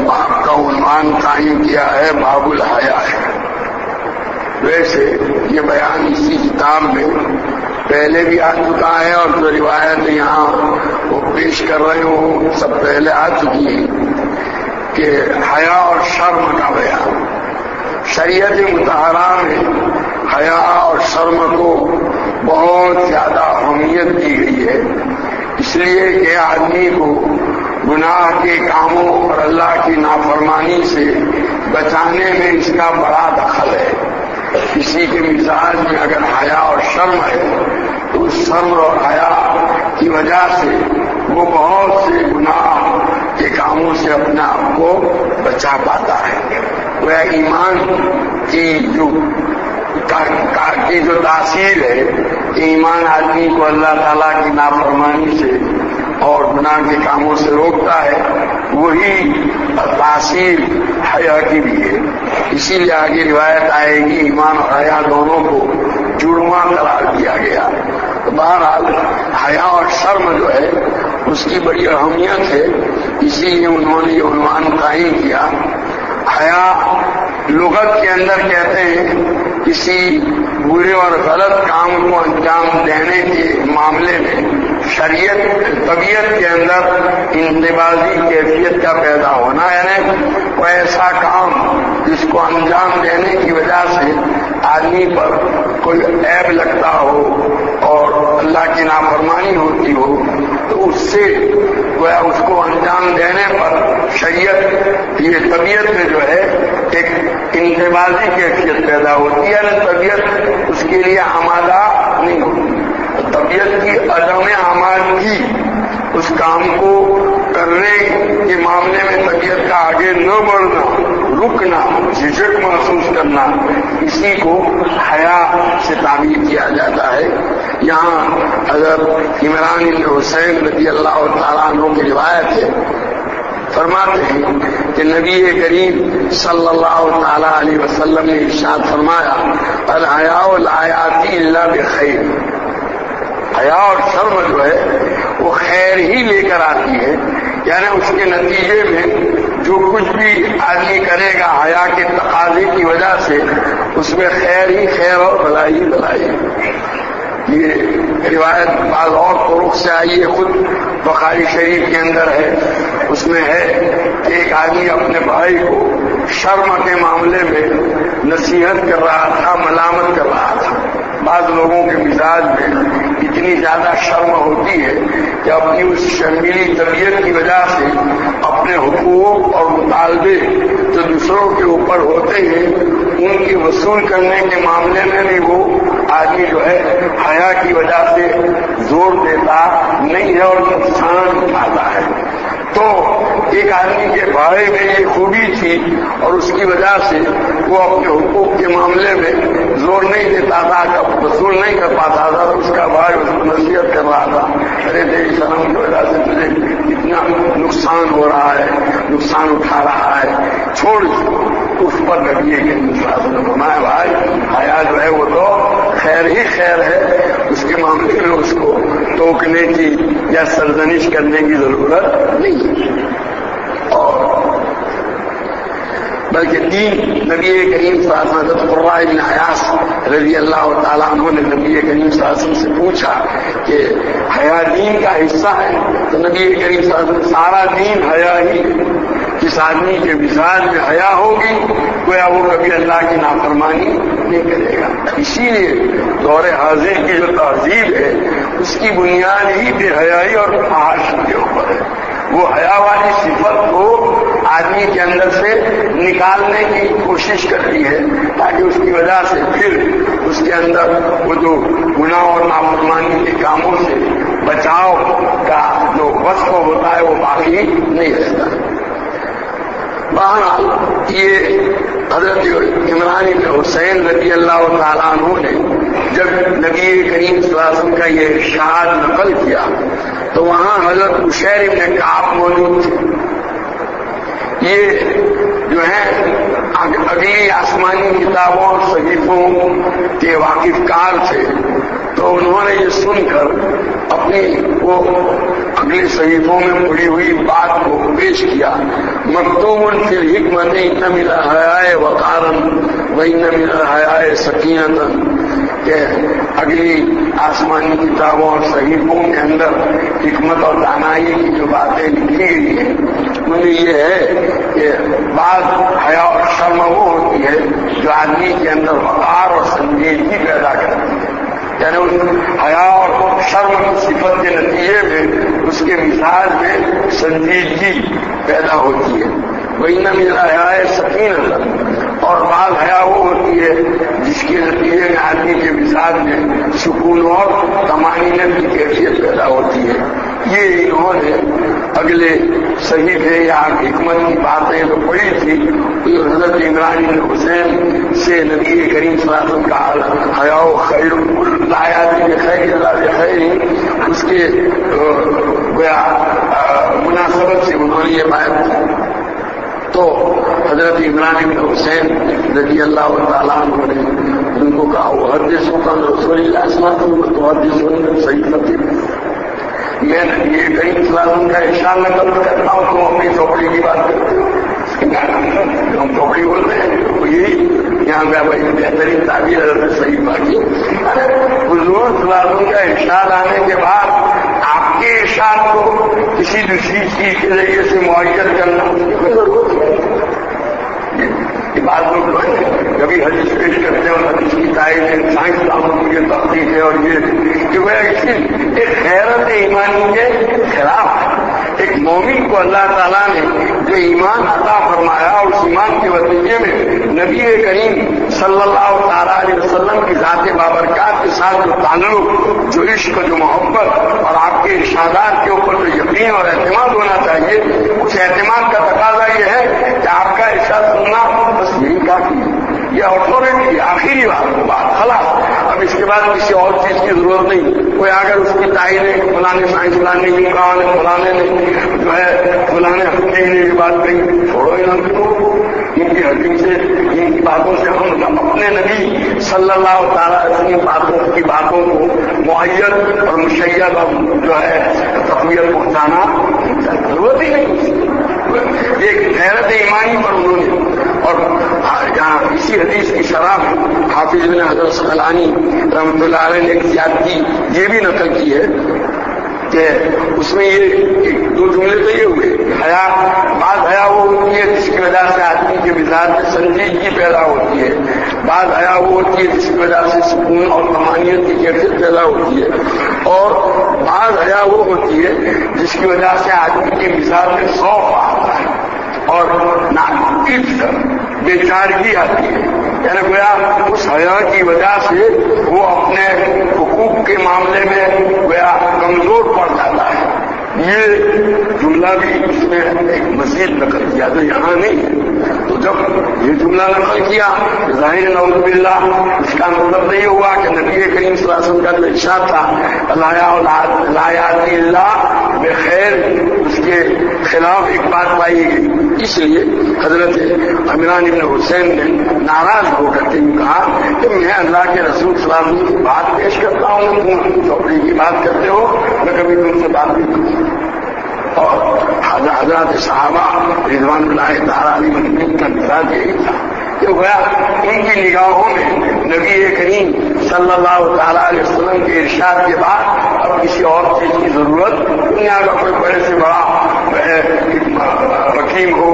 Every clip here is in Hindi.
बाप का उन्मान कायम किया है, बाबुल हया है। वैसे ये बयान इसी किताब में पहले भी आ चुका है और जो रिवायत यहाँ वो पेश कर रहे हो, सब पहले आ चुकी है कि हया और शर्म का बयान। शरीयत मुतहरा में हया और शर्म को बहुत ज़्यादा अहमियत दी गई है। इसलिए कि आदमी को गुनाह के कामों और अल्लाह की नाफरमानी से बचाने में इसका बड़ा दखल है। किसी के मिजाज में अगर हया और शर्म है तो उस शर्म और हया की वजह से वो बहुत से गुनाह के कामों से अपने आप को बचा पाता है। वह ईमान की जो का, का, की जो तासीर है ईमान आदमी को अल्लाह ताला की नाफरमानी से और गुनाह के कामों से रोकता है, वही तासीर हया की भी है इसीलिए आगे रिवायत आएगी, ईमान और हया दोनों को जुड़वा करार दिया गया। तो बहरहाल, हया और शर्म जो है, उसकी बड़ी अहमियत है। इसीलिए उन्होंने ये अनुमान कायम किया। हया लुगत के अंदर कहते हैं, किसी बुरे और गलत काम को अंजाम देने के मामले में शरीयत, तबीयत के अंदर इंतबाजी कैफियत का पैदा होना यानी कोई ऐसा काम जिसको अंजाम देने की वजह से आदमी पर कोई ऐब लगता हो और अल्लाह की नाफरमानी होती हो तो उससे वह उसको अंजाम देने पर शरीयत, ये तबीयत में जो है, एक इंतबाजी कैफियत पैदा होती है। तबीयत उसके लिए आमादा नहीं होती तबीयत की अदम आमादगी, उस काम को करने के मामले में तबीयत का आगे न बढ़ना, रुकना, झिझक महसूस करना, इसी को हया से तामीर किया जाता है। यहाँ हज़रत इमरान हुसैन रज़ी अल्लाह तु की रिवायत है। फरमाते हैं कि नबी करीम सल्लल्लाहु अलैहि वसल्लम ने इर्शाद फरमाया, अल हयाउल आयाती इल्ला बिखैर हया और शर्म जो है, वो खैर ही लेकर आती है। यानी उसके नतीजे में जो कुछ भी आदमी करेगा हया के तकाजे की वजह से, उसमें खैर ही खैर और भलाई भलाई ये रिवायत बाज और तुरुख से आई है खुद बखारी शरीफ के अंदर है। उसमें है कि एक आदमी अपने भाई को शर्म के मामले में नसीहत कर रहा था, मलामत कर रहा था। बाद लोगों के मिजाज में इतनी ज़्यादा शर्म होती है कि अपनी उस शर्मीली तबीयत की वजह से अपने हुकूक और मुतालबे जो दूसरों के ऊपर होते हैं, उनकी वसूल करने के मामले में भी वो आदमी जो है, हया की वजह से ज़ोर देता नहीं है और नुकसान उठाता है। तो एक आदमी के भाई में ये खूबी थी और उसकी वजह से वो अपने हुकूक के मामले में ज़ोर नहीं देता था वसूल नहीं कर पाता था तो उसका भाई नसीहत कर रहा था। अरे तेरी सलाम की वजह से तुझे इतना नुकसान हो रहा है, नुकसान उठा रहा है। छोड़ उस पर नबी के अनुशासन फरमाया भाई हया जो है वो तो खैर ही खैर है। मामले में उसको टोकने की या सरजनिश करने की ज़रूरत नहीं और बल्कि दीन नबी करीम शासन हयास रज़ी अल्लाह तु ने नबी करीम शासन से पूछा कि हया दीन का हिस्सा है? तो नबी करीम शासन सारा दीन हया ही जिस आदमी के मिजाज में हया होगी, गोया वो कभी अल्लाह की नाफरमानी नहीं करेगा इसीलिए दौरे हाजिर की जो तहजीब है, उसकी बुनियाद ही बेहयाई और फहाश के ऊपर है। वो हया वाली सिफत को आदमी के अंदर से निकालने की कोशिश करती है, ताकि उसकी वजह से फिर उसके अंदर वो जो गुना और नाफरमानी के कामों से बचाव का जो वस्फ होता है, वो बाकी नहीं रहता बहरहाल ये हज़रत इमरान हुसैन रज़ी अल्लाह तु ने जब नबी करीम सलासम का ये शाद नकल किया तो वहाँ हज़रत उशैर इबन काफ मौजूद थे। ये जो है अगली आसमानी किताबों और सहीफों के वाकिफकार थे तो उन्होंने ये सुनकर अपनी वो अगली सहीफों में पड़ी हुई बात को पेश किया। मकतूम फिर हिकमत न मिला, हयाए वकारन वही न मिला, हयाए सकीनतन के अगली आसमानी किताबों और सहीफों के अंदर हिकमत और दानाई की जो बातें लिखी गई है उनमें ये है कि बात हया और शर्म वो होती है जो आदमी के अंदर वकार और संजीदगी पैदा करती है। यानी उस हया और शर्म की सिफत के नतीजे में, उसके मिजाज में संजीदगी पैदा होती है। वही न मिला है सकीन और बाल हया वो होती है जिसके नतीजे में आदमी के मिजाज में सुकून और तमानीन की कैफियत पैदा होती है। ये इन्होंने अगले सही थे या हिकमत की बातें जो पड़ी थी। तो हज़रत इमरान हुसैन से नबी करीम सलाम का हयाओ खैर लाया खैर खैर उसके मुनासबत से उन्होंने ये बात। तो हज़रत इमरान हुसैन रज़ी अल्लाह ने उनको कहा, वो हदीसों का रसोई आसमान तो हदीसों सही फतेह मैं ये कई इस्लाम का इशार नकल करता हूँ, तुम अपनी चौपड़ी की बात करते हो हम चौपड़ी बोलते हैं तो यही यहाँ पे भाई बेहतरीन ताबीर सही बाकी अरे, बुज़ुर्ग सलाम का इशार आने के बाद आपके इशार को किसी दूसरी चीज़ के ज़रिए से मुआवजत करना ज़रूरत है कि बाद लोग कभी हदीस पेश करते हैं और हदीस की तारीफ़ साइंस लाभों की ये तफती है और ये कि एक खैरत ईमानी के खिलाफ। एक मोमिन को अल्लाह ताला ने जो ईमान अता फरमाया और उस ईमान के वतीजे में नबी करीम सल्लल्लाहु अलैहि वसल्लम की जात बाबरकात के साथ जो ताल्लुक जो इश्क, जो मोहब्बत और आपके इर्शादात के ऊपर जो यकीन और एतमाद होना चाहिए, उस एतमाद का तकाजा यह है कि आपका इर्शाद सुनना बस यही काफ़ी यह अथॉरिटी आखिरी बात बात खला अब इसके बाद किसी और चीज़ की ज़रूरत नहीं। कोई अगर उसकी ताई ने, फलाने साइंस फलाने युवा ने फलाने ने जो है, फलाने हफ़्ते की बात कही, छोड़ो इन इनकी हकीम से, इनकी बातों से हम अपने नबी सल्लल्लाहु ताला बातों, की बातों को मुहैयत और मुशैयत और जो है, तकवीत पहुंचाना ज़रूरत ही नहीं। एक गैरत ईमानी पर उन्होंने, और इसी हदीस की शराब हाफिज ने हज़रत सकलानी रमतुल्ला ने एक याद की, ये भी नकल की है कि उसमें ये दो जुमले तो ये हुए, हया, बाद हया वो होती है जिसकी वजह से आदमी के मिजाज में संजीदगी पैदा होती है, बाद हया वो होती है जिसकी वजह से सुकून और कमानियत की कैफियत पैदा होती है, और बाद हया वो होती है जिसकी वजह से आदमी के मिजाज में सौफ आता है और बेचारगी आती है। यानी गोया, उस हया की वजह से वो अपने हकूक के मामले में गोया कमज़ोर पड़ जाता है। ये जुमला भी इसमें एक मजीद नकल किया तो यहाँ नहीं है। तो जब ये जुमला नकल किया। ज़ाहिर नवजुबिल्ला इसका मतलब नहीं हुआ कि नबी करीम सलासम का जो इच्छा था लायातिल्ला बेखैर, उसके खिलाफ एक बात पाई गई। इसलिए हज़रत अमीरान इबन हुसैन ने नाराज़ होकर के कहा कि मैं अल्लाह के रसूल सलाम की बात पेश करता हूँ। तुम चौपड़ी की बात करते हो, मैं कभी तुमसे बात नहीं करूँगा। और हज़रत साहबा रिजवान अली मज़बूत का मिजाज यही था जो गया उनकी निगाहों में नबी करीम सल्लल्लाहु अलैहि वसल्लम के इरशाद के बाद अब किसी और चीज़ की ज़रूरत दुनिया का कोई बड़े से बड़ा हकीम हो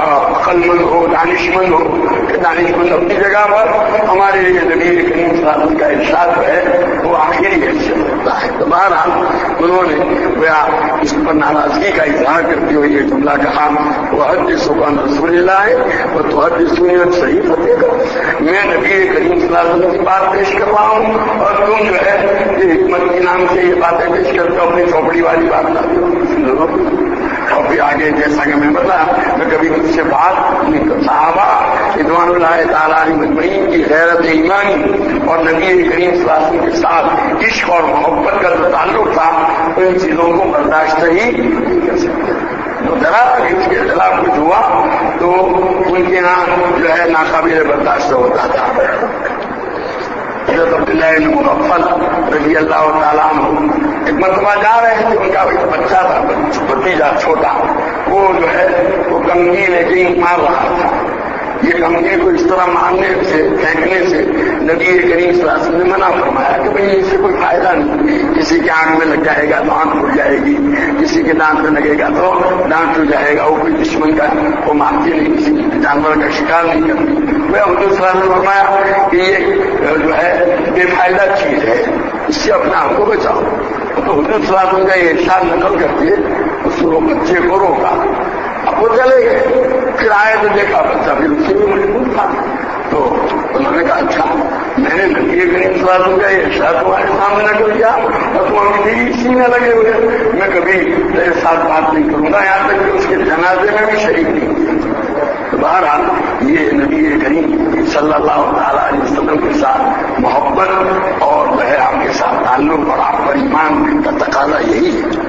अकलमंद हो दानिशमंद हो दानिशमंद अपनी जगह पर हमारे लिए नबी करीम सलाम का इरशाद है, वो आखिरी हैसियत होता है। तो बहरहाल, उन्होंने वह इस पर नाराज़गी का इजहार करते हुए ये जुमला कहा वो हद सुबह रसूल है वो तो हद सुनियत सही का। मैं नबी करीम सलाम की बात पेश कर रहा हूँ, और तुम जो है, ये हिकमत के नाम से ये बातें पेश करते हो, अपनी चौपड़ी वाली बात हो। और फिर आगे जैसा कि मैं बता मैं कभी मुझसे बात नहीं कर मजमईन की गैरत ईमानी और नबी करीम सलाम के साथ इश्क और मोहब्बत का जो ताल्लुक था उन चीज़ों को बर्दाश्त ही नहीं कर सकते। तो जरा अभी उसके खिलाफ कुछ हुआ तो उनके यहाँ जो है नाकाबिल बर्दाश्त होता था। हज़रत अब्दुल्ला मुगफल रज़ी अल्लाह तला एक मतबा जा रहे थे, उनका एक बच्चा था भतीजा छोटा, वो जो है, वो गंगी लेके मार रहा था। ये गंगे को इस तरह मारने से, फेंकने से नबी करीम सलासम ने मना फरमाया कि भाई इससे कोई फ़ायदा नहीं। किसी के आँख में लग जाएगा तो आँख फूट जाएगी। किसी के दांत में लगेगा तो दांत टूट जाएगा। वो कोई दुश्मन का, वो मारती नहीं। किसी जानवर का शिकार नहीं करती। मैं सलाम ने फरमाया कि ये जो है, बेफायदा चीज़ है। इससे अपने आप को बचाओ। तो हजूर सलाम का ये इर्शाद नकल करके उस बच्चे को रोका। अब वो चले गए। फिर आए तो देखा बच्चा, फिर उससे भी मज़बूत था। तो उन्होंने कहा अच्छा मैंने नबी करीम सलाम का ये इर्शाद तुम्हारे सामने नकल किया और तुम अभी इसी में लगे हुए मैं कभी तेरे साथ बात नहीं करूँगा, यहाँ तक कि उसके जनाजे में भी शरीक नहीं तो बहरहाल, ये नबी करीम सल्लल्लाहु अलैहि वसल्लम के साथ मोहब्बत और जो है आपके साथ ताल्लुक और आपका ईमान का तकाजा यही है।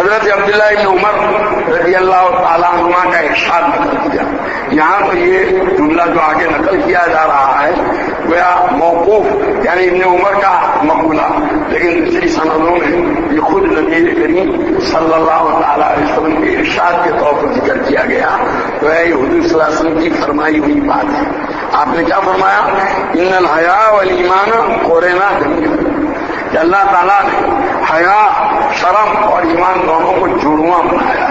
हज़रत अब्दुल्ला इब्न उमर रज़ी अल्लाह तला का इर्शाद नकल किया। यहाँ पर ये जुमला जो आगे नकल किया जा रहा है, वह मौकूफ, यानी इब्न उमर का मकबूला। लेकिन दूसरी सनदों में ये खुद नबी करीम सल्लल्लाहु अलैहि वसल्लम के इर्शाद के तौर पर ज़िक्र किया गया। वह ये हजूर की फरमाई हुई बात है। आपने क्या फरमाया? इन हया वल ईमान कोरेना ज़मीन। कि अल्लाह ताला ने हया, शर्म और ईमान दोनों को जुड़वा बनाया।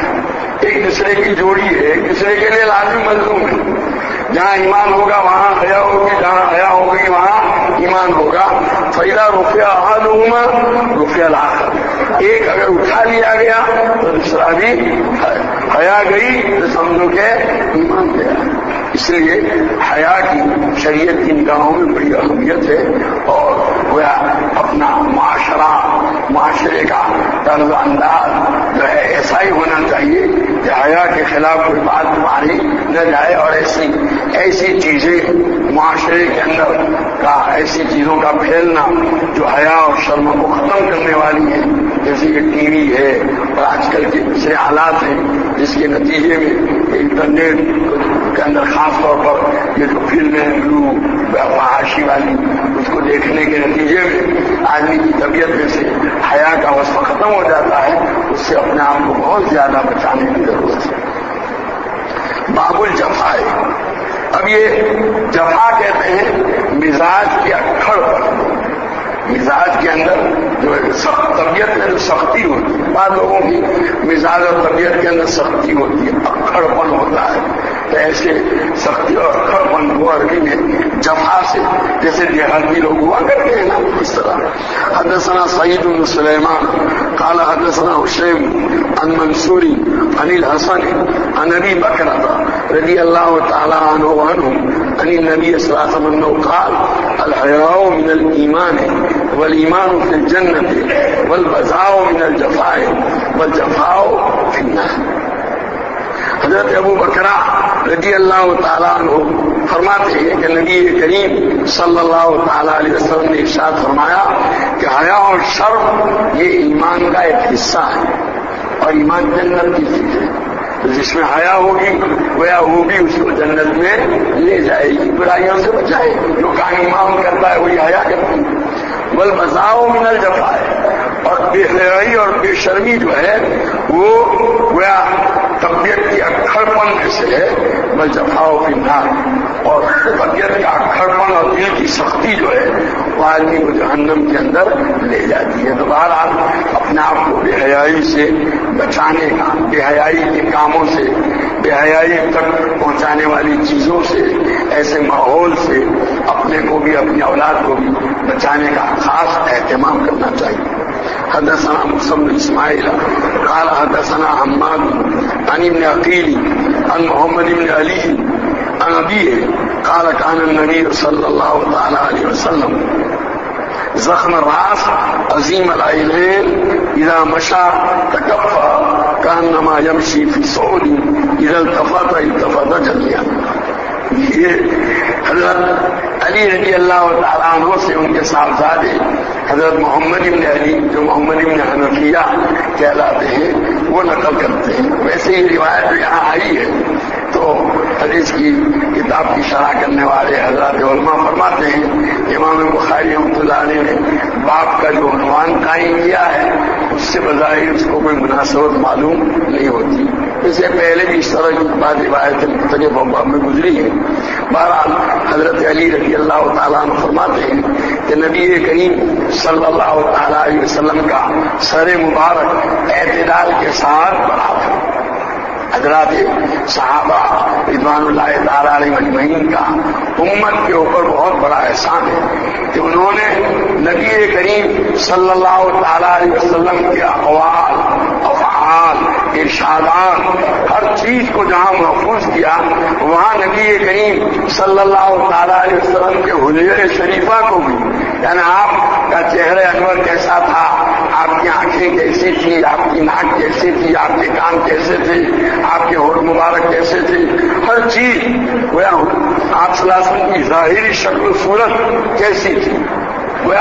एक दूसरे की जोड़ी है, एक दूसरे के लिए लाजमी मजलूम है। जहाँ ईमान होगा, वहाँ हया होगी, जहाँ हया होगी, वहाँ ईमान होगा। फैला रुपया अहदुमा रुपया लाख। एक अगर उठा लिया गया तो दूसरा भी हया गई तो समझो के ईमान गया। इसलिए हया की शरीयत की निगाहों में बड़ी अहमियत है और वह अपना माशरा, माशरे का तर्ज अंदाज जो है, ऐसा ही होना चाहिए कि हया के खिलाफ कोई बात मारी न जाए और ऐसी ऐसी चीज़ें माशरे के अंदर का, ऐसी चीज़ों का फैलना जो हया और शर्म को खत्म करने वाली है, जैसे कि टीवी है और आजकल के दूसरे हालात हैं, जिसके नतीजे में इंटरनेट के अंदर खास तौर पर ये जो फ़िल्में ब्लू फहाशी वाली उसको देखने के नतीजे में आदमी की तबीयत में से हया का वस्फ खत्म हो जाता है, उससे अपने आप को बहुत ज़्यादा बचाने की ज़रूरत है। बाबुल जफा है। अब ये जफा कहते हैं मिजाज की अक्खड़ पर। मिजाज के अंदर जो सख्त तबियत में जो सख्ती होती है। बाद लोगों की मिजाज और तबियत के अंदर सख्ती होती है। अक्खड़पन होता है। तो ऐसे सख्ती और अक्खड़पन को अरबी में जफा से, जैसे देहाती लोग हुआ करते हैं ना, इस तरह। हदसना सईद सलेमान, काला हदसना हुसैन, अन मंसूरी, अनिल हसन अनबी बकरा रज़ी अल्लाह तु अन नबी असलाम काल अलहयाओ मिनल ईमान है। फिल जन्नत वल बजाओ मिनल जफाए वल जफाओ फिन्ना हज़रत अबू बकरा रज़ी अल्लाह तु फरमाते हैं कि नबी करीम सल्लल्लाहु अलैहि वसल्लम ने इर्शाद फरमाया कि हया और शर्म ये ईमान का एक हिस्सा है और ईमान जन्नत की चीज़ है तो जिसमें हया होगी वह वो भी उसको जन्नत में ले जाएगी बुराइयों से बचाएगी जो काम ईमान करता है वही हया करती है बल मजाओ मिनल जफाए और बेहयाई और बेशर्मी जो है वो वह तबियत की अक्खड़पन से है बल जफाओ की नार और तबियत का अक्खड़पन और दिल की शक्ति जो है, वो आदमी को जहन्नम के अंदर ले जाती है। तो अपने आप को बेहयाई से बचाने का, बेहयाई के कामों से, बेहयाई तक पहुँचाने वाली चीज़ों से, ऐसे माहौल से अपने को भी, अपनी औलाद को भी बचाने का खास एहतमाम करना चाहिए। हदसना मुसम इस्माइल काल हदसना हम्माद अन इब्न अकीली अन मोहम्मद इब्न अली अन अबी काल कान नबी सल्लल्लाहु अलैहि वसल्लम जख्म रास अजीम अलैन इदा मशा तकफ़ा कान नमा यमशी फ़ी सऊदी इधर तफत इतफत जलिया ये हज़रत अली रज़ी अल्लाह तु से उनके साहबजादे हज़रत मोहम्मद इब्न अली, जो मोहम्मद इब्न हनफिया कहलाते हैं, वो नकल करते हैं। वैसे ही रिवायत यहाँ आई है। तो हदीस की किताब की शराह करने वाले हज़रत उलमा फरमाते हैं, इमाम बुखारी अहमतुल्लाह ने बाप का जो अनुमान कायम किया है, उससे बजाय उसको कोई मुनासबत मालूम नहीं होती। इससे पहले भी इस तरह की बात रिवायतें मुख्तलिफ़ में गुजरी है। बहरहाल, हज़रत अली रज़ी अल्लाह तु फरमाते हैं कि नबी करीम सल्लल्लाहु अलैहि वसल्लम का सर मुबारक एतदाल के साथ बढ़ा था। हजरात साहबा रिजवान का उम्मत के ऊपर बहुत बड़ा एहसान है कि उन्होंने नबी करीम सल्लल्लाहु अलैहि वसल्लम के अकवाल अफाल इर्शादात हर चीज़ को जहाँ महफूज किया, वहाँ नबी करीम सल्लल्लाहु अलैहि वसल्लम के हुजर शरीफा को भी। यानी आपका चेहरे अनवर कैसा था? आपकी आँखें कैसी थी? आपकी नाक कैसी थी? आपके कान कैसे थे? आपके होठ मुबारक कैसे थे? हर चीज़, वह आप सलासन की जाहिरी शक्ल सूरत कैसी थी? वह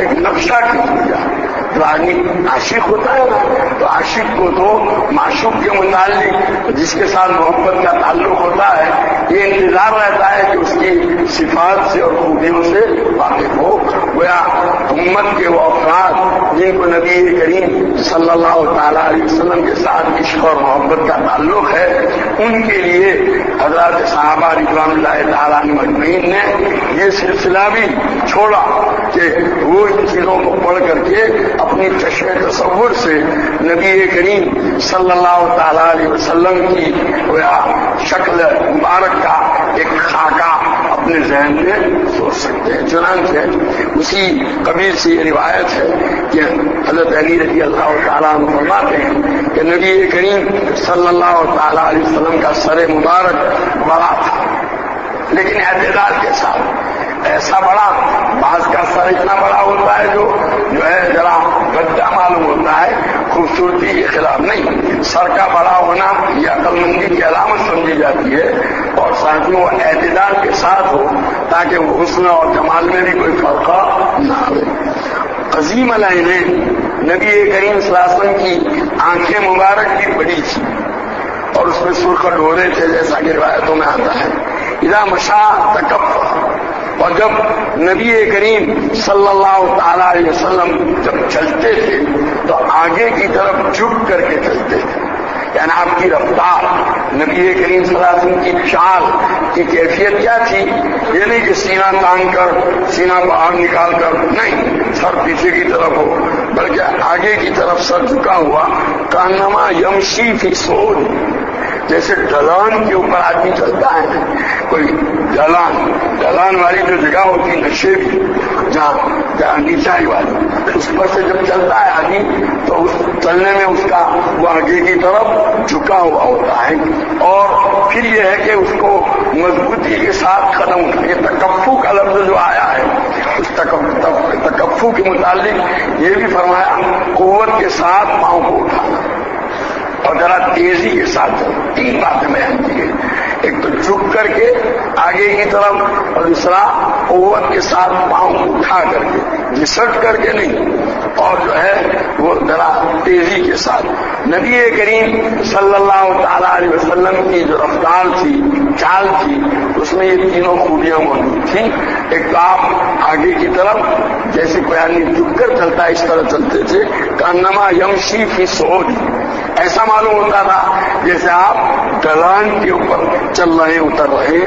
एक नक्शा खींच दिया जो आदमी आशिक होता है ना तो आशिक को तो माशुक के मुतालिक, जिसके साथ मोहब्बत का ताल्लुक होता है, ये इंतज़ार रहता है कि उसकी सिफात से और खूबियों से वाकिफ हो। वह उम्मत के वो अफराद, जिनको नबी करीम सल्लल्लाहु अलैहि वसल्लम के साथ इश्क और मोहब्बत का ताल्लुक है, उनके लिए हज़रत साहबा रिजवान मजमीन ने ये सिलसिला भी छोड़ा कि वो इन चीज़ों को पढ़ करके अपनी चश्मे तस्वुर से नबी करीम सल्लल्लाहु अलैहि वसल्लम की शक्ल मुबारक का एक खाका अपने जहन में सोच सकते हैं। चुनाव है। उसी कबीर से ये रिवायत है कि हज़रत अली रज़ी अल्लाह फरमाते हैं कि नबी करीम सल्लल्लाहु अलैहि वसल्लम का सर मुबारक बड़ा था। लेकिन एहतदाल के साथ ऐसा बड़ा बाँस का सर इतना बड़ा होता है जो जो है, जरा गद्दा मालूम होता है, खूबसूरती के खिलाफ नहीं। सर का बड़ा होना यह अकलमंदी की अलामत समझी जाती है। और साथ में वो एहतदाल के साथ हो, ताकि वो हुस्न और जमाल में भी कोई फ़र्क न आवे अजीम ने नबी करीम सलासम की आँखें मुबारक भी बड़ी थी। और उसमें सुर्ख डोरे थे, जैसा कि रिवायतों में आता है। इदा मशा तकफ और जब नबी करीम सल्लल्लाहु अलैहि वसल्लम जब चलते थे तो आगे की तरफ़ झुक करके चलते थे। यानी आपकी रफ्तार, नबी करीम सलासम की चाल, की कैफियत क्या थी? ये नहीं कि सीना तान कर, सीना बाहर निकाल कर, नहीं, सर पीछे की तरफ़ हो, बल्कि आगे की तरफ़ सर झुका हुआ कानमा यमशी फ़ी सोन। जैसे ढलान के ऊपर आदमी चलता है, कोई ढलान ढलान वाली जो जगह होती है, नशे की जहाँ जहाँ नीचाई वाली, उस पर से जब चलता है आदमी तो उस चलने में उसका, वो आगे की तरफ़ झुका हुआ होता है। और फिर यह है कि उसको मजबूती के साथ कदम उठाए तकफ्फू का लफ्ज जो आया है, उस तकफ्फू के मुतालिक ये भी फरमाया कुत के साथ पाँव को उठाना। और जरा तेज़ी के साथ तीन बातें बयान की गई एक तो झुक करके आगे की तरफ़ और दूसरा ओवर के साथ पाँव उठा करके। घिसट करके नहीं और जो है, वो जरा तेज़ी के साथ। नबी करीम सल्लल्लाहु अलैहि वसल्लम की जो रफ्तार थी, चाल थी, उसमें ये तीनों खूबियाँ मौजूद थी। एक तो आप आगे की तरफ़, जैसे आदमी झुककर चलता इस तरह चलते थे कानमा यमशी की सोच ऐसा मालूम होता था, जैसे आप ढलान के ऊपर चल रहे, उतर रहे।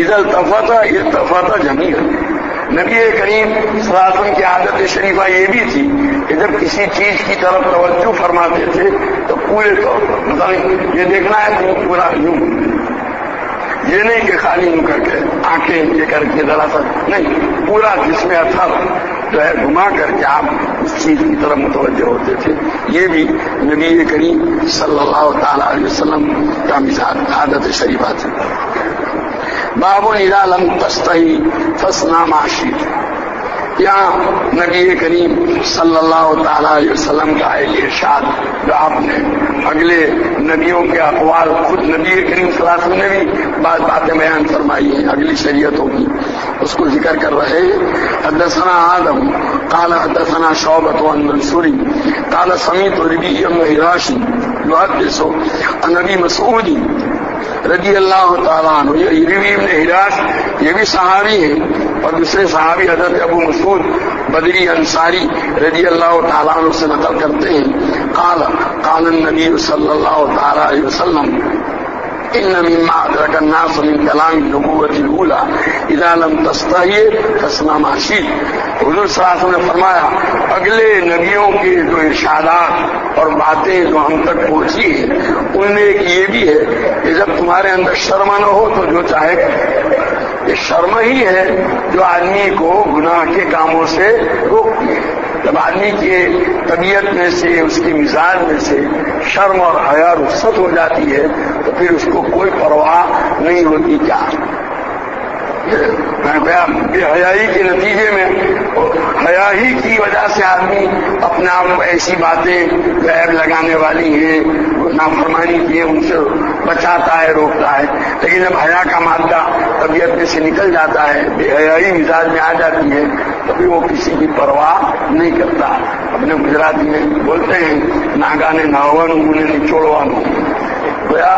इधर तफाता ये तफाता ज़मीन। नबी करीम सलासम की आदत शरीफा ये भी थी कि जब किसी चीज़ की तरफ़ तवज्जो फरमाते थे तो पूरे तौर पर मतलब ये देखना है तो पूरा यूँ। ये नहीं कि खाली यूँ करके आँखें ये करके जरा सा नहीं, पूरा जिसमें अथर जो है घुमा करके आप उस चीज़ की तरफ़ मुतवजह होते थे। ये भी नबी करीम सल्लल्लाहु अलैहि वसल्लम का मिजाज आदत शरीफा थी। बाबू निरालम तस्तही फसना माशी। यहाँ नबी करीम सल्लल्लाहु अलैहि वसल्लम का एक इरशाद जो आपने अगले नबियों के अखबार खुद नबी करीम सलासम ने भी बात बातें बयान फरमाई हैं, अगली शरीयतों की। उसको ज़िक्र कर रहे हदसना आदम, काला हदसना शौबत मंसूरी काला समीत रबी हिराशी युहदसो नबी मसूदी रज़ी अल्लाह तलावी इबन हिरास, ये भी सहाबी है। और दूसरे सहाबी हज़रत अबू मसूद, बदरी अंसारी रज़ी अल्लाह तला से नकल करते हैं। काल कालन नबी सल्लल्लाहु इन मिम्मा अदरकन्नास मिन कलाम नबूवती उला इदा लम तस्तहिए फसना माशी हुजूर सल्लल्लाहु ने फरमाया अगले नबियों के जो इरशादात और बातें जो हम तक पहुँची है उनमें एक ये भी है कि जब तुम्हारे अंदर शर्म न हो तो जो चाहे ये शर्म ही है जो आदमी को गुनाह के कामों से रोकती है जब आदमी के तबीयत में से, उसकी मिजाज में से शर्म और हया रुख्सत हो जाती है तो फिर उसको कोई परवाह नहीं होती क्या? बेहयाई के नतीजे में हया ही की वजह से आदमी अपने ऐसी बातें गैर लगाने वाली हैं नाफरमानी की है उनसे बचाता है, रोकता है। लेकिन जब हया का मादा तबीयत में से निकल जाता है, बेहयाई मिजाज में आ जाती है तो फिर वो किसी की परवाह नहीं करता। अपने गुजराती में बोलते हैं नागाने नावन उन्हें निचोड़वान गया,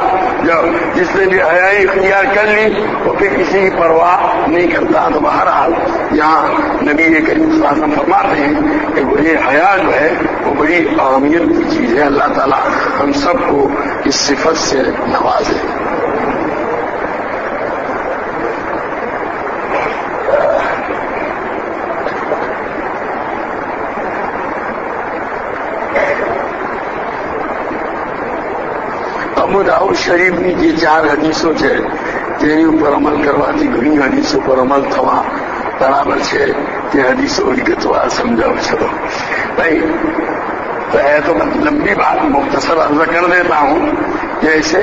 जब जिसने भी हयाई इख्तियार कर ली तो फिर किसी की परवाह नहीं करता। तो बहरहाल, यहाँ नबी करीम शासन फरमाते हैं कि ये हया जो है, वो बड़ी अहमियत की चीज़ है। अल्लाह ताला हम सबको इस सिफत से नवाजे। દાઉદ શરીફની જે ચાર હદીસો છે તેની ઉપર અમલ કરવાથી ઘણી હદીસો પર અમલ થવા बराबर से कि हदीस होगी कि तो समझाओ चलो भाई तो है तो लंबी बात मुख्तसर अर्ज कर देता हूं जैसे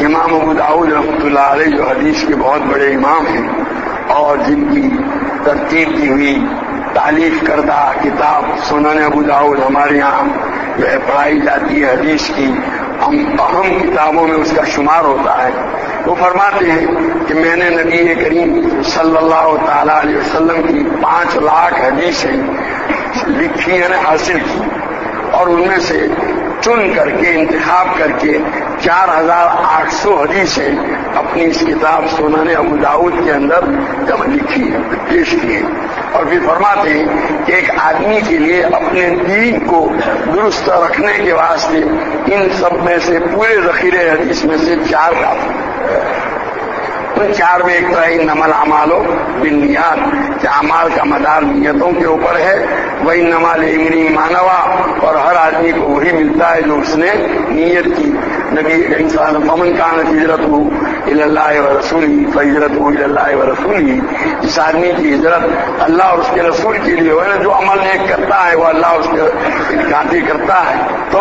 इमाम अबू दाऊद रहमतुल्लाह जो हदीस के बहुत बड़े इमाम हैं और जिनकी तरतीब की हुई तालीफ करदा किताब सुनन अबू दाऊद हमारे यहाँ जो है पढ़ाई जाती है हदीस की हम अहम किताबों में उसका शुमार होता है। वो फरमाते हैं कि मैंने नबी करीम सल्लल्लाहु अलैहि वसल्लम की पाँच लाख हदीसें लिखी है, हासिल की। और उनमें से चुन करके, इंतखाब करके चार हज़ार आठ सौ हदीसें अपनी इस किताब सोनाने अबू दाऊद के अंदर जब लिखी, पेश किए। और फिर फरमाते हैं कि एक आदमी के लिए अपने दीन को दुरुस्त रखने के वास्ते इन सब में से पूरे जखीरे हदीस में से चार काफ़ी उन चार में एक तो है नमल अमालो बिन नियात अमाल का मदार नियतों के ऊपर है। वही नमाल इमनी मानवा, और हर आदमी को वही मिलता है जो उसने नीयत की। नबी इंसान ममन कान हिजरत हो इल्लाह व रसूली फजरत हो इल्लाह व रसूली। इस आदमी की हिजरत अल्लाह और उसके रसूल के लिए है ना, जो अमल नेक करता है, वो अल्लाह उसके खातिर करता है तो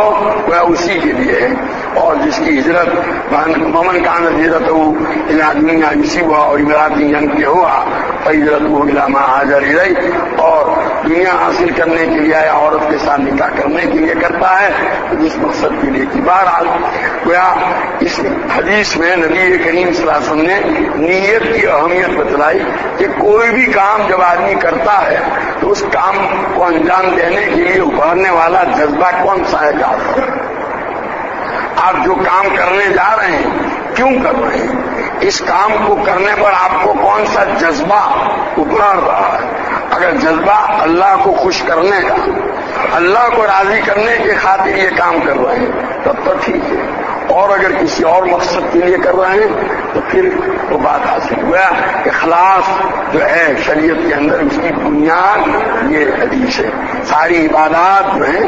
वह उसी के लिए है। और जिसकी हिजरत ममन कान हिजरत हो इन आदमी इसी हुआ और इमराती जंग के हुआ, फजरत इलामा हाजर रही और दुनिया हासिल करने के लिए आया, औरत के साथ निकाह करने के लिए करता है। तो जिस मकसद के लिए की बहरहाल, गोया इस हदीस में नबी करीम सलासम ने नीयत की अहमियत बतलाई कि कोई भी काम जब आदमी करता है तो उस काम को अंजाम देने के लिए उभरने वाला जज्बा कौन सा है आप जो काम करने जा रहे हैं, क्यों कर रहे हैं? इस काम को करने पर आपको कौन सा जज्बा उभर रहा है? अगर जज्बा अल्लाह को खुश करने का, अल्लाह को राज़ी करने के खातिर ये काम कर रहे हैं, तब तो ठीक है। और अगर किसी और मकसद के लिए कर रहे हैं तो फिर वो बात हासिल हुआ इखलास जो है, शरीयत के अंदर उसकी बुनियाद, ये हदीस है। सारी इबादत जो है,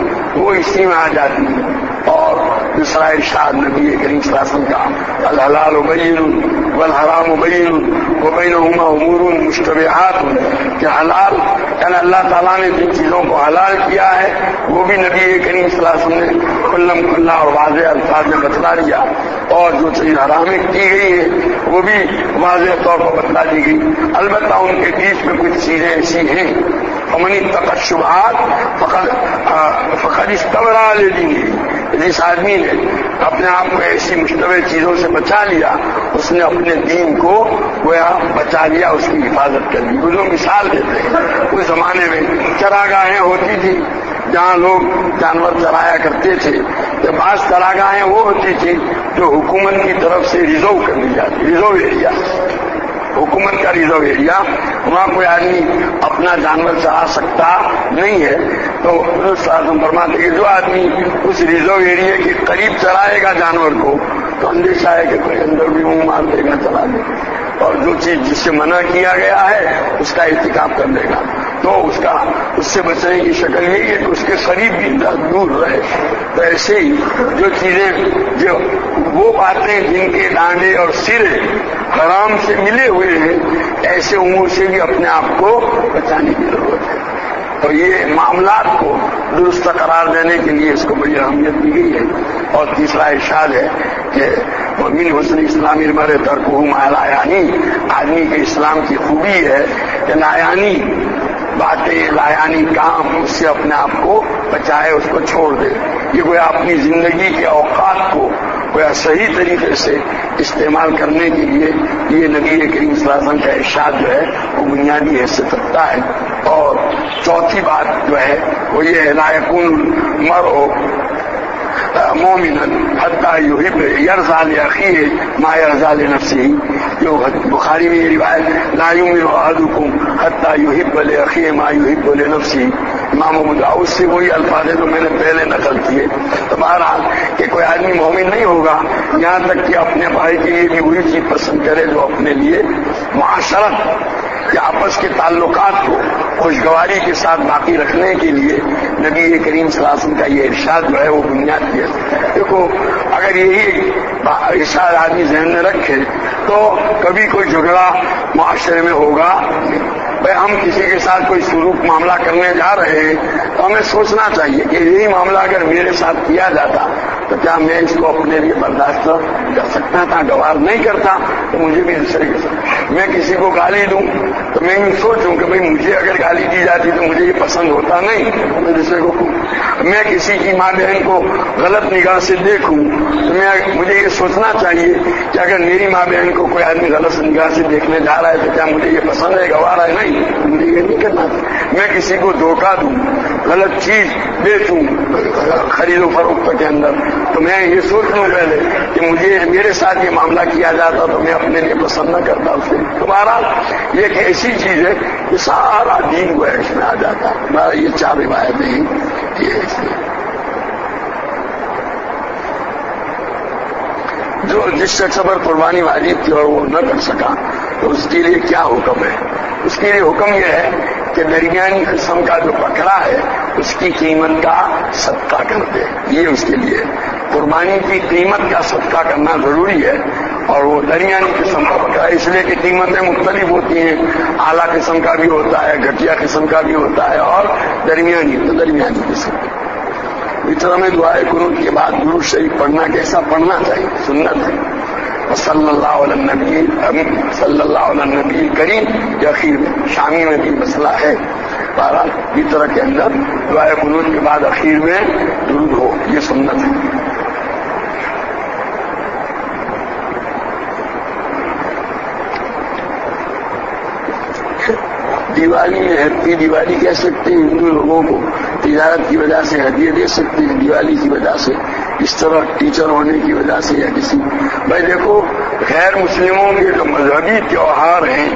वो इसी में आ जाती है। और दूसरा इर्शाद नबी करीम शासन का अल हलाल उबैन वल हराम उबैन वबैन उमा उमूर मुश्तबहात कि हलाल, यानी अल्लाह ताला ने जिन चीज़ों को हलाल किया है, वो भी नबी करीम सलासम ने खुल्लम खुल्ला और वाज अल्फाज में बतला दिया और जो चीज़ हराम की गई है, वो भी वाज तौर पर बतला दी गई। अलबत् उनके बीच में कुछ चीज़ें ऐसी हैं। अमनी तकशुभात फकद फकद इस तबरा ले दी जिस आदमी ने अपने आप को ऐसी मुश्तबे चीज़ों से बचा लिया, उसने अपने दीन को गोया, बचा लिया, उसकी हिफाजत कर ली। वो मिसाल देते हैं। उस जमाने में चरागाहें होती थी, जहाँ लोग जानवर चराया करते थे। तो बास चरागाहें वो होती थी जो हुकूमत की तरफ़ से रिज़र्व कर ली जाती, रिज़र्व एरिया। हुकूमत का रिज़र्व एरिया वहाँ कोई आदमी अपना जानवर चला सकता नहीं है। तो फरमाते कि जो आदमी उस रिज़र्व एरिया के करीब चलाएगा जानवर को तो अंदेशा है कि कोई अंदर भी मुँह मार देगा, चला देगा। और जो चीज़ जिससे मना किया गया है, उसका एहतिकाब कर देगा। तो उसका, उससे बचने की शक्ल यही है कि उसके शरीर भी दूर रहे। ऐसे जो चीज़ें, जो वो बातें जिनके डांडे और सिरे हराम से मिले हुए हैं, ऐसे उम्र से भी अपने आप को बचाने की ज़रूरत है। तो ये मामला को दुरुस्त करार देने के लिए इसको बड़ी अहमियत दी गई है। और तीसरा इशाद है कि मिन हुसन इस्लामी मरे तरकू मायानी आदमी के इस्लाम की खूबी है कि नायानी बातें, लायानी काम उससे अपने आप को बचाए, उसको छोड़ दे। ये कोई अपनी ज़िंदगी के औकात को कोई सही तरीके से इस्तेमाल करने के लिए ये नबी करीम सलासन का इर्शाद जो है, वो बुनियादी हैसियत रखता है। और चौथी बात जो है, वो ये है मर हो मोमिन हत्ता युहिब यरजाल अखी मा यरजाल नफसी जो बुखारी में ये रिवायत लायुमिन अहदुकुम हत्ता युहिब अखी मा युहिब नफसी इमाम मुदाउद से वही अल्फाज जो मैंने पहले नकल किए तो बहरहाल कि कोई आदमी मोमिन नहीं होगा यहाँ तक कि अपने भाई के लिए भी वही चीज़ पसंद करे जो अपने लिए मुआशरत कि आपस के ताल्लुकात को खुशगवारी के साथ बाकी रखने के लिए नबी करीम सलासम का ये इर्शाद जो है वो बुनियाद किया देखो, अगर यही इर्शाद आदमी जहन में रखे तो कभी कोई झगड़ा माशरे में होगा। भाई, हम किसी के साथ कोई स्वरूप मामला करने जा रहे हैं तो हमें सोचना चाहिए कि यही मामला अगर मेरे साथ किया जाता तो क्या मैं इसको अपने लिए बर्दाश्त कर सकता था, गवार नहीं करता? तो मुझे भी दूसरे के मैं किसी को गाली दूँ तो मैं यूँ सोचूं कि भाई मुझे अगर गाली दी जाती तो मुझे ये पसंद होता नहीं। तो मैं दूसरे को मैं किसी की माँ बहन को गलत निगाह से देखूँ तो मैं, मुझे ये सोचना चाहिए कि अगर मेरी माँ बहन को कोई आदमी गलत निगाह से देखने जा रहा है तो क्या मुझे ये पसंद है, गवार है? नहीं तो मुझे ये नहीं करना मैं किसी को धोखा दूँ, गलत चीज़ बेचूं, खरीदो फरोख्त के अंदर तो मैं ये सोच लूँ पहले कि मुझे मेरे साथ ये मामला किया जाता तो मैं अपने लिए पसंद न करता उसे तुम्हारा ये एक ऐसी चीज़ है कि सारा दीन वो इसमें आ जाता है। ये चार रिवायतें ही ये जो जिस शख्स पर कुर्बानी वाजिब थी और वो न कर सका तो उसके लिए क्या हुक्म है? उसके लिए हुक्म यह है कि दरमियानी किस्म का जो पकड़ा है उसकी कीमत का सत्ता कर दे। ये उसके लिए। कुर्बानी की कीमत का सत्ता करना ज़रूरी है और वो दरमियानी किस्म का पकड़ा इसलिए कि कीमतें मुख्तलिफ़ होती हैं। आला किस्म का भी होता है, घटिया किस्म का भी होता है और दरमियानी तो दरमियानी किस्म। का इतना में दुआए कुरूद के बाद गुरु शरीफ पढ़ना कैसा पढ़ना चाहिए? सुन्नत है। सल्लल्लाहु अलैहि नबी सल्लल्लाहु अलैहि नबी करीम शामी में भी मसला है। बहरहाल इस तरह के अंदर दुआए कुनूद के बाद अखीर में दुरुद हो, ये सुन्नत है। दिवाली में हैप्पी दिवाली कह सकते हैं हिंदू लोगों को। तिजारत की वजह से हदिये दे सकते हैं, दिवाली की वजह से। इस तरह टीचर होने की वजह से या किसी भाई देखो, गैर मुस्लिमों के जो मजहबी त्यौहार हैं,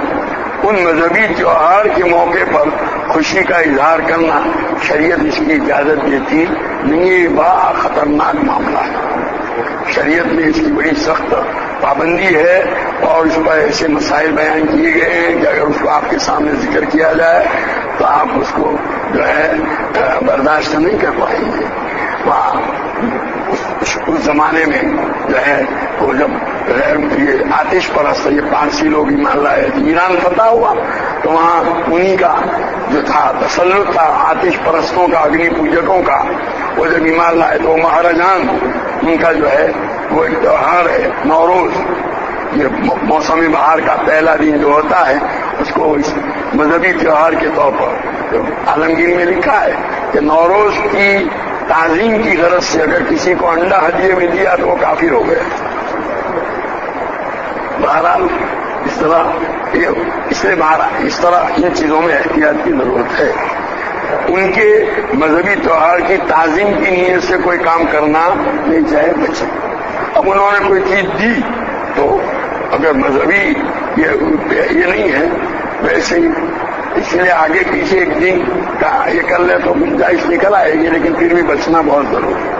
उन मजहबी त्यौहार के मौके पर खुशी का इजहार करना शरीयत इसकी इजाज़त देती नहीं ये बड़ा खतरनाक मामला है। शरीयत में इसकी बड़ी सख्त पाबंदी है और इस पर ऐसे मसाइल बयान किए गए हैं कि अगर उसको आपके सामने ज़िक्र किया जाए तो आप उसको जो है बर्दाश्त नहीं कर पाएँगे। वहाँ उस, उस जमाने में जो है वो जब ये आतिश परस्त ये पारसी लोग ईमान लाए ईरान फता हुआ तो वहाँ उन्हीं का जो था तसल्लुत था, आतिश परस्तों का, अग्नि पूजकों का, वो जब ईमान लाए तो महाराजान, उनका जो है, वो एक त्योहार है, नौरोज। ये मौसमी बहार का पहला दिन जो होता है, उसको इस मजहबी त्योहार के तौर पर आलमगीर में लिखा है कि नौरोज की ताजीम की गरज से अगर किसी को अंडा हदिये में दिया तो वो काफिर हो गया। बहरहाल इस तरह ये इसलिए बहरहाल इस तरह इन चीज़ों में एहतियात की ज़रूरत है। उनके मजहबी त्योहार की ताजीम की नीयत से कोई काम करना नहीं चाहे बच्चे अब उन्होंने कोई चीज़ दी तो अगर मजहबी ये, ये नहीं है वैसे ही इसलिए आगे पीछे एक दिन का ये कर ले तो गुंजाइश निकल आएगी लेकिन फिर भी बचना बहुत ज़रूरी है।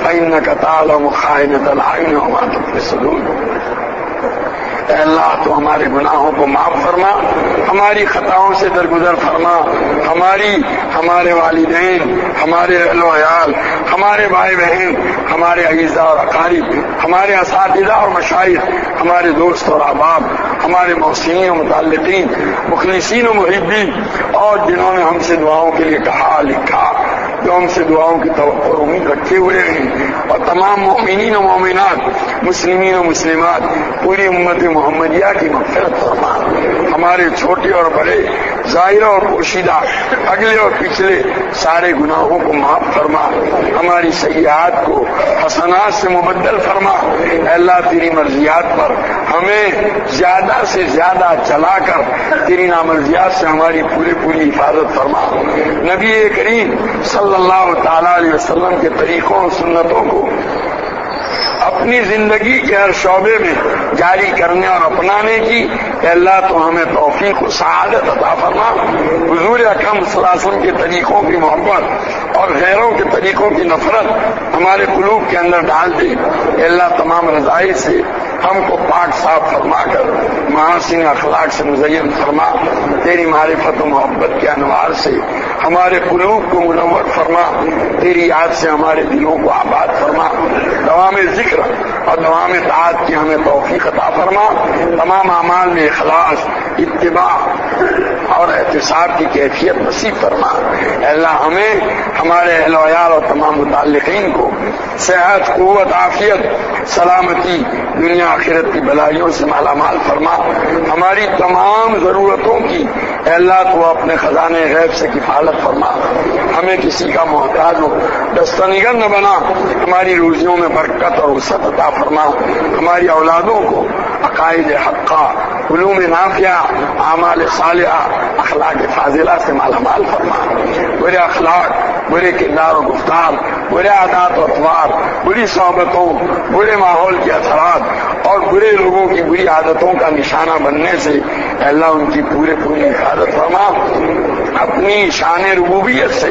फ़ैन कताल खाइन तलाइन हमारा तो फिसलून अल्लाह तो हमारे गुनाहों को माफ़ फरमा हमारी खताओं से दरगुजर फरमा हमारी हमारे वालदेन हमारे अहलोयाल हमारे भाई बहन हमारे अजीजा और अकारीब हमारे इस और मशाइ हमारे दोस्त और अहबाब हमारे मौसमी और मुतालिन मुखलसिन और मुहबी और जिन्होंने हमसे दुआओं के लिए कहा लिखा जो हमसे दुआओं की तो उम्मीद रखे हुए हैं और तमाम मोमिन मोमिनत, मुस्लिमीन और मुस्लिमात, पूरी उम्मत मोहम्मदिया की मफरत फरमा। हमारे छोटे और बड़े ज़ाहिर और पोशीदा अगले और पिछले सारे गुनाहों को माफ़ फरमा। हमारी सयाहत को हसनात से मुबदल फरमा। अल्लाह तेरी मर्जियात पर हमें ज़्यादा से ज़्यादा चलाकर तेरी नामर्जियात से हमारी पूरी पूरी हिफाजत फरमा। नबी करीम सल्लल्लाहु अलैहि वसल्लम के तरीकों और सुन्नतों को अपनी ज़िंदगी के हर शोबे में जारी करने और अपनाने की। अल्लाह तो हमें तोफी को शहादत अदा फरमा। हजूर अकम सलासम के तरीकों की मोहब्बत और गैरों के तरीकों की नफरत हमारे कुलूब के अंदर डाल दे। अल्लाह तमाम रजाई से हमको पाक साफ़ फरमा कर महासिन अखलाक से मुजयन फरमा, तेरी मारिफत मोहब्बत के अनवार से हमारे कुलूब को मुनवर फरमा, तेरी याद से हमारे दिलों को आबाद फरमा। दवा में ज़िक्र और दवा में ताज की हमें तोफ़ी कता फरमा। तमाम अमाल में अखलास इतबा और एहतसाब की कैफियत नसीब फरमा। अल्लाह हमें, हमारे अहलोयाल और तमाम मुतालिकीन को सेहत कुत आफियत, सलामती, दुनिया आखिरत की बलाइयों से मालामाल फरमा। हमारी तमाम जरूरतों की अल्लाह को अपने खजाने गैब से किफालत फरमा। हमें किसी का मोहताज हो दस्तनिगन न बना। हमारी रोजियों में बरकत और वसत अता फरमा। हमारी औलादों को अकायद हक्का उलूम नाफिया आमाल सालिया अखलाक फाजिला से माला माल फरमा। बुरे अखलाक, बुरे किरदार और गुफ्तार, बुरे आदात और अखबार, बुरी सोहबतों बुरे माहौल के असरात और बुरे लोगों की बुरी आदतों का निशाना बनने से अल्लाह उनकी पूरे पूरी हिफाजत फरमा। अपनी शान रबूबियत से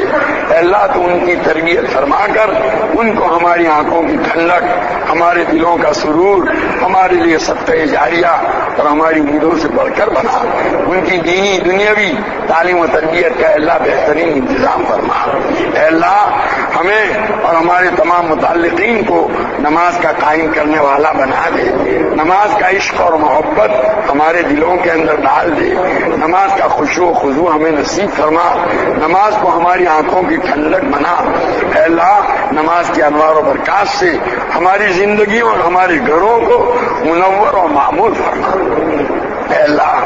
अल्लाह तो उनकी तरबियत फरमाकर उनको हमारी आँखों की ठंडक, हमारे दिलों का सुरूर, हमारे लिए सत्य जारिया और हमारी उम्मीदों से बढ़कर बना। उनकी दीनी दुनियावी तालीम और तरबियत का अल्लाह बेहतरीन इंतज़ाम फरमा। अल्लाह हमें और हमारे तमाम मुतलकिन को नमाज़ का कायम करने वाला बना दे। नमाज़ का इश्क और मोहब्बत हमारे दिलों के अंदर डाल दे। नमाज़ का खुशो खुजू हमें नसीब फरमा। नमाज़ को हमारी आँखों की ठंडक बना। अल्लाह, नमाज़ के अनवार बरकत से हमारी ज़िंदगी और हमारे घरों को मुनवर और मामूल फरमा। अल्लाह,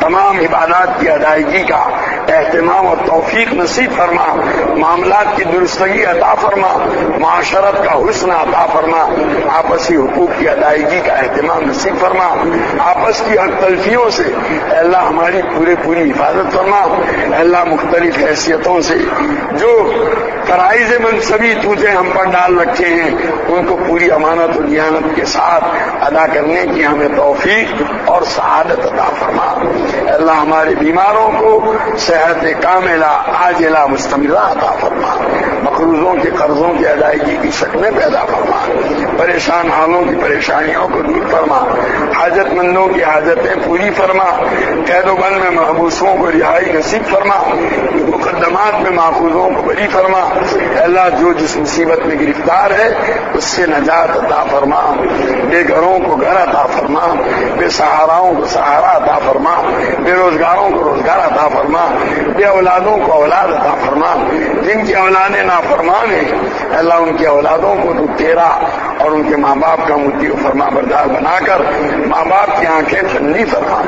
तमाम इबादत की अदायगी का एहतमाम और तोफीक नसीब फरमा। मामला की दुरुस्तगी अता फरमा। माशरत का हुसन अता फरमा। आपसी हकूक की अदायगी का एहतमाम नसीब फरमा। आपस की हक तलफियों से अल्लाह हमारी पूरे पूरी हिफाजत फरमा। अल्लाह मुख्तलिफ़ हैसियतों से जो फराइज मनसबी तुझे हम पर डाल रखे हैं, उनको पूरी अमानत और ज्ञानत के साथ अदा करने की हमें तोफीक और शहादत अदा फरमा। अल्लाह हमारे बीमारों को सेहत कामिला आजिला मुस्तमिला अदा फरमा। मकरूजों के कर्जों की अदायगी की शक्लें पैदा फरमा। परेशान हालों की परेशानियों को दूर फरमा, हाजतमंदों की हाजतें पूरी फरमा कैदोबंद में महबूसों को रिहाई नसीब फरमा मुकदमात में महफूजों को बरी फरमा। अल्लाह, जो जिस मुसीबत में गिरफ़्तार है, उससे नजात अता फरमा। बेघरों को घर अता फरमा। बेसहाराओं को सहारा अता फरमा। बेरोजगारों को रोज़गार अता फरमा। बे औलादों को औलाद अता फरमा। जिनकी औलादें नाफरमान है अल्लाह, उनकी औलादों को तो तेरा और उनके माँ बाप का मुद्दी फरमा बरदार बनाकर माँ बाप की आँखें ठंडी फरमा।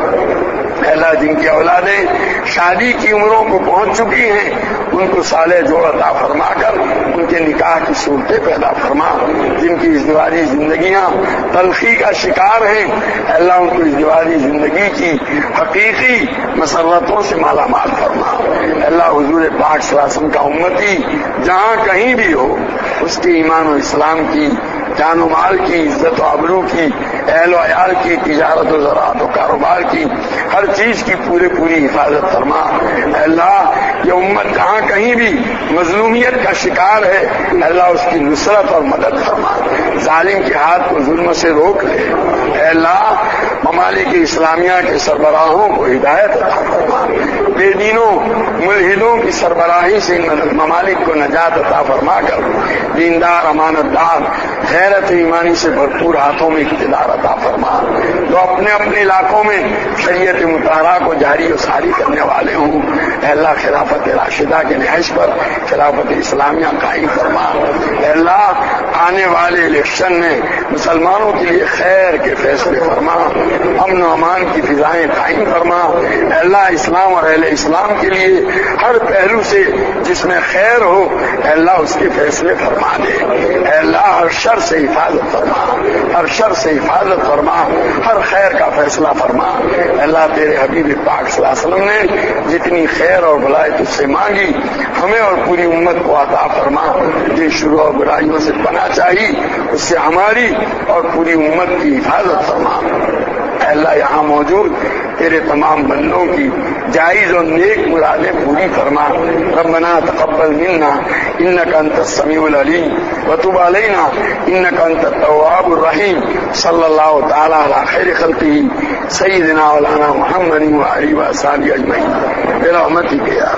अल्लाह जिनकी औलादें शादी की उम्रों को पहुँच चुकी हैं, उनको साले जोड़ अता फरमाकर उनके निकाह की सूरतें पैदा फरमा। जिनकी इजवारी जिंदगियाँ तलखी का शिकार हैं, अल्लाह उनको इजवारी ज़िंदगी की हकीकी मसरतों से माला माल फरमा। अल्लाह हजूर पाक सलासम का उम्मती जहाँ कहीं भी हो, उसके ईमान और इस्लाम की जानो माल की, इज़्ज़त आबरू की, अहल अयाल की, तिजारत ज़रात कारोबार की, हर चीज़ की पूरे पूरी हिफाजत फरमा। अल्लाह, ये उम्मत जहाँ कहीं भी मजलूमियत का शिकार है। अल्लाह उसकी नुसरत और मदद फरमा। जालिम के हाथ को जुल्म से रोक ले। अल्लाह, ममालिक इस्लामिया के सरबराहों को हिदायत अता फरमा। बेदीनों, मुलहिदों की सरबराही से ममालिक को नजात अता फरमा कर। दीनदार, अमानतदार गैरत ईमानी से भरपूर हाथों में इकतदार अता फरमा। तो अपने अपने इलाकों में शरीयत मुतारा को जारी और सारी करने वाले हूँ। अल्लाह खिलाफत राशिदा के नहज पर खिलाफत इस्लामिया कायम फरमा। अल्लाह आने वाले इलेक्शन में मुसलमानों के लिए खैर के फैसले फरमा। अमन अमान की फिजाएँ कायम फरमा। अल्लाह इस्लाम और अहल इस्लाम के लिए हर पहलू से जिसमें खैर हो, अल्लाह उसके फैसले फरमा दे। अल्लाह हर शर से हिफाजत फरमा। हर शर से हिफाजत फरमा। हर खैर का फैसला फरमा। अल्लाह तेरे हबीब पाक वसल्लम ने जितनी खैर और भलाई तुझसे मांगी, हमें और पूरी उम्मत को अता फरमा। जो शुरू और बुराइयों से पना चाहिए। उससे हमारी और पूरी उम्मत की हिफाजत फरमा। अल्लाह यहाँ मौजूद। तेरे तमाम बंदों की जायज़ और नेक मुरादें पूरी फरमा। रबना तकब्बल मिन्ना इन अंत समीउल अलीम वतुब अलैना इन अंत तव्वाबुर रहीम, सल्लल्लाहु तआला अला खैर खल्की सय्यिदना मौलाना मुहम्मद व आलिहि व असहाबी अजमईन। बिरहमतिक या